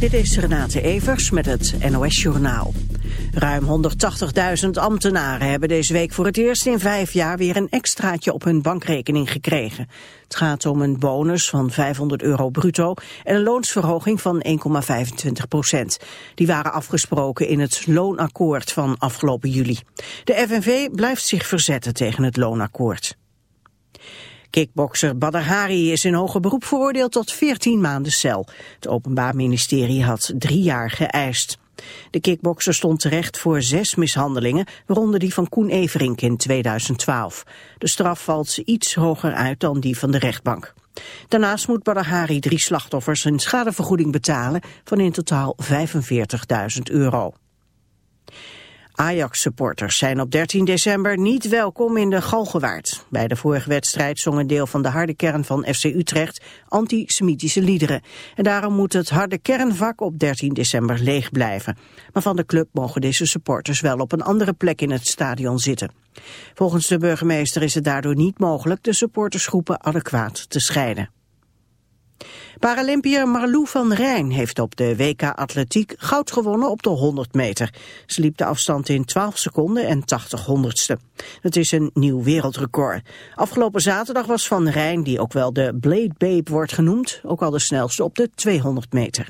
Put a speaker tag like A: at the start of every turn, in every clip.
A: Dit is Renate Evers met het NOS Journaal. Ruim 180.000 ambtenaren hebben deze week voor het eerst in vijf jaar weer een extraatje op hun bankrekening gekregen. Het gaat om een bonus van 500 euro bruto en een loonsverhoging van 1,25 procent. Die waren afgesproken in het loonakkoord van afgelopen juli. De FNV blijft zich verzetten tegen het loonakkoord. Kickbokser Badr Hari is in hoger beroep veroordeeld tot 14 maanden cel. Het Openbaar Ministerie had drie jaar geëist. De kickbokser stond terecht voor zes mishandelingen, waaronder die van Koen Everink in 2012. De straf valt iets hoger uit dan die van de rechtbank. Daarnaast moet Badr Hari drie slachtoffers een schadevergoeding betalen van in totaal 45.000 euro. Ajax-supporters zijn op 13 december niet welkom in de Galgenwaard. Bij de vorige wedstrijd zong een deel van de harde kern van FC Utrecht antisemitische liederen. En daarom moet het harde kernvak op 13 december leeg blijven. Maar van de club mogen deze supporters wel op een andere plek in het stadion zitten. Volgens de burgemeester is het daardoor niet mogelijk de supportersgroepen adequaat te scheiden. Paralympiër Marlou van Rijn heeft op de WK Atletiek goud gewonnen op de 100 meter. Ze liep de afstand in 12 seconden en 80 honderdste. Het is een nieuw wereldrecord. Afgelopen zaterdag was Van Rijn, die ook wel de Blade Babe wordt genoemd, ook al de snelste op de 200 meter.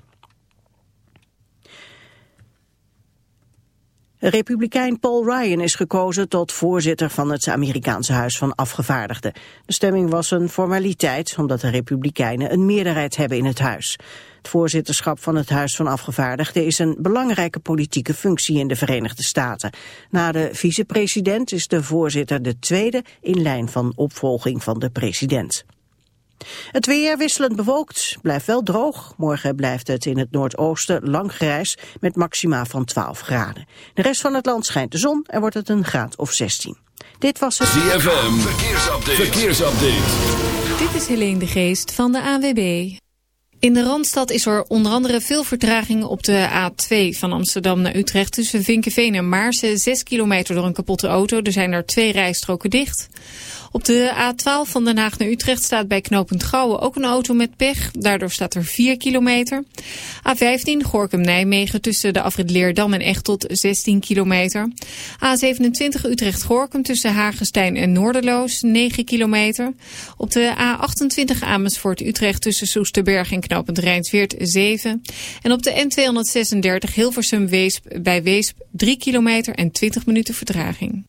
A: Republikein Paul Ryan is gekozen tot voorzitter van het Amerikaanse Huis van Afgevaardigden. De stemming was een formaliteit, omdat de Republikeinen een meerderheid hebben in het huis. Het voorzitterschap van het Huis van Afgevaardigden is een belangrijke politieke functie in de Verenigde Staten. Na de vicepresident is de voorzitter de tweede in lijn van opvolging van de president. Het weer wisselend bewolkt, blijft wel droog. Morgen blijft het in het noordoosten lang grijs met maxima van 12 graden. De rest van het land schijnt de zon en wordt het een graad of 16. Dit was het...
B: ZFM, verkeersupdate. verkeersupdate.
C: Dit is Helene de Geest van de AWB. In de Randstad is er onder andere veel vertraging op de A2 van Amsterdam naar Utrecht... tussen Vinkenveen en Maarsen, 6 kilometer door een kapotte auto. Er zijn er twee rijstroken dicht... Op de A12 van Den Haag naar Utrecht staat bij knooppunt Gouwen ook een auto met pech. Daardoor staat er 4 kilometer. A15 Gorkum-Nijmegen tussen de afrit Leerdam en Echtelt 16 kilometer. A27 Utrecht-Gorkum tussen Hagestein en Noorderloos 9 kilometer. Op de A28 Amersfoort-Utrecht tussen Soesterberg en knooppunt Rijnsweert 7. En op de N236 Hilversum-Weesp bij Weesp 3 kilometer en 20 minuten vertraging.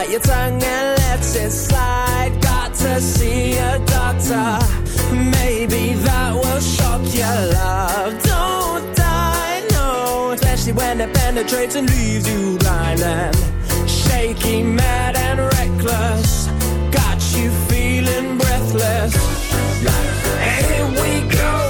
D: Bite your tongue and let it slide. Got to see a doctor. Maybe that will shock your love. Don't die, no. Especially when it penetrates and leaves you blind and shaky, mad and reckless. Got you feeling breathless. Here we go.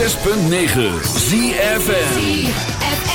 E: 106.9 ZFN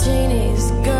F: martinis, girl.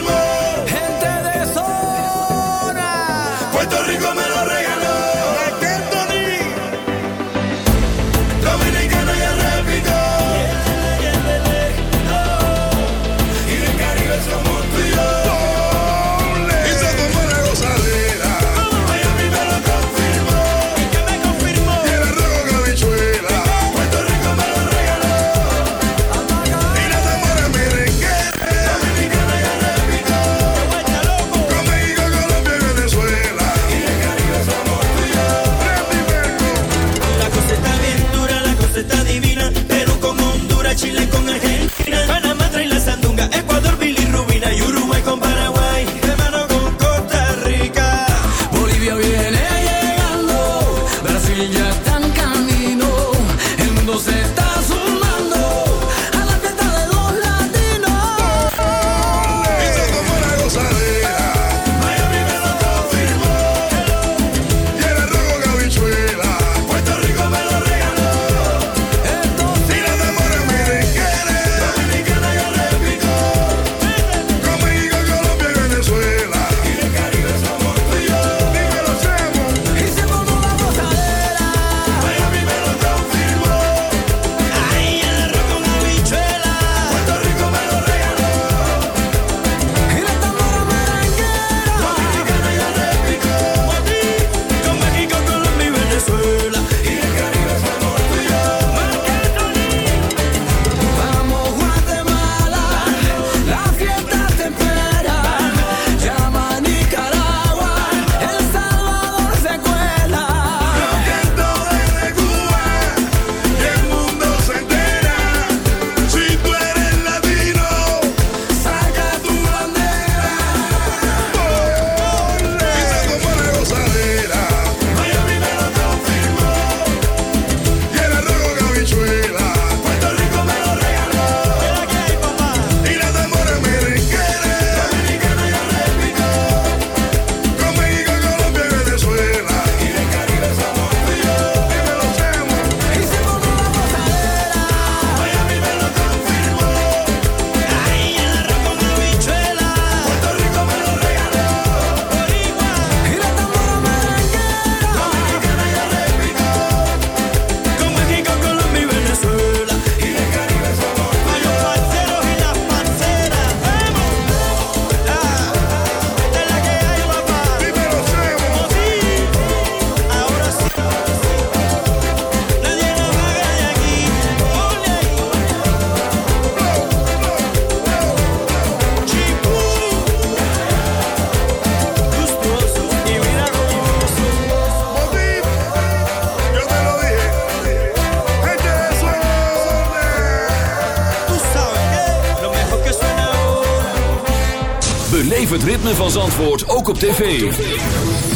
B: van Zandvoort ook op tv.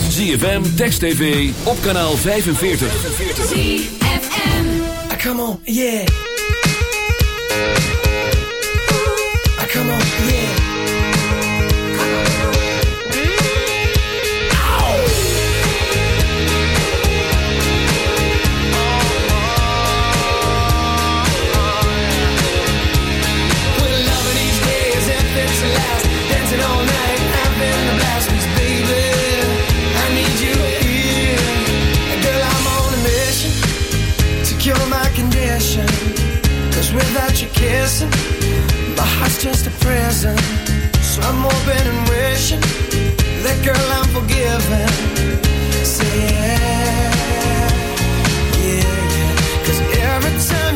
B: ZFM, Text TV, op kanaal 45.
G: ZFM.
H: Ah, come on, yeah. condition. Cause without your kissing, my heart's just a prison. So I'm hoping and wishing that girl I'm forgiven. Say yeah, yeah. Cause every time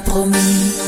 I: promis.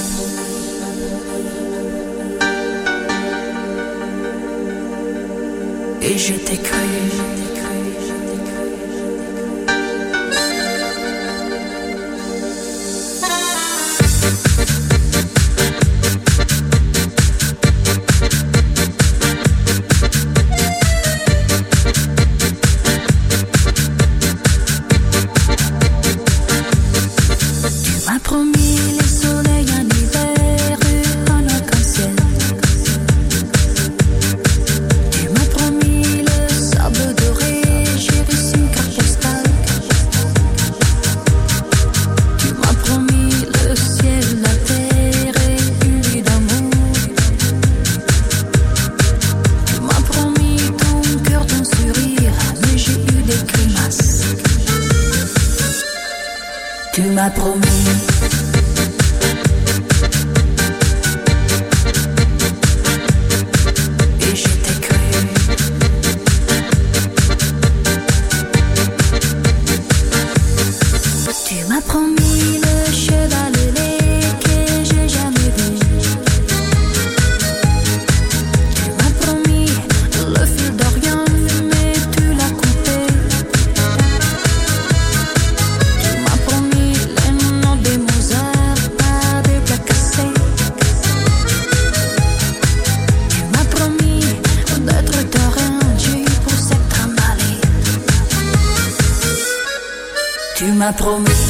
I: Promis.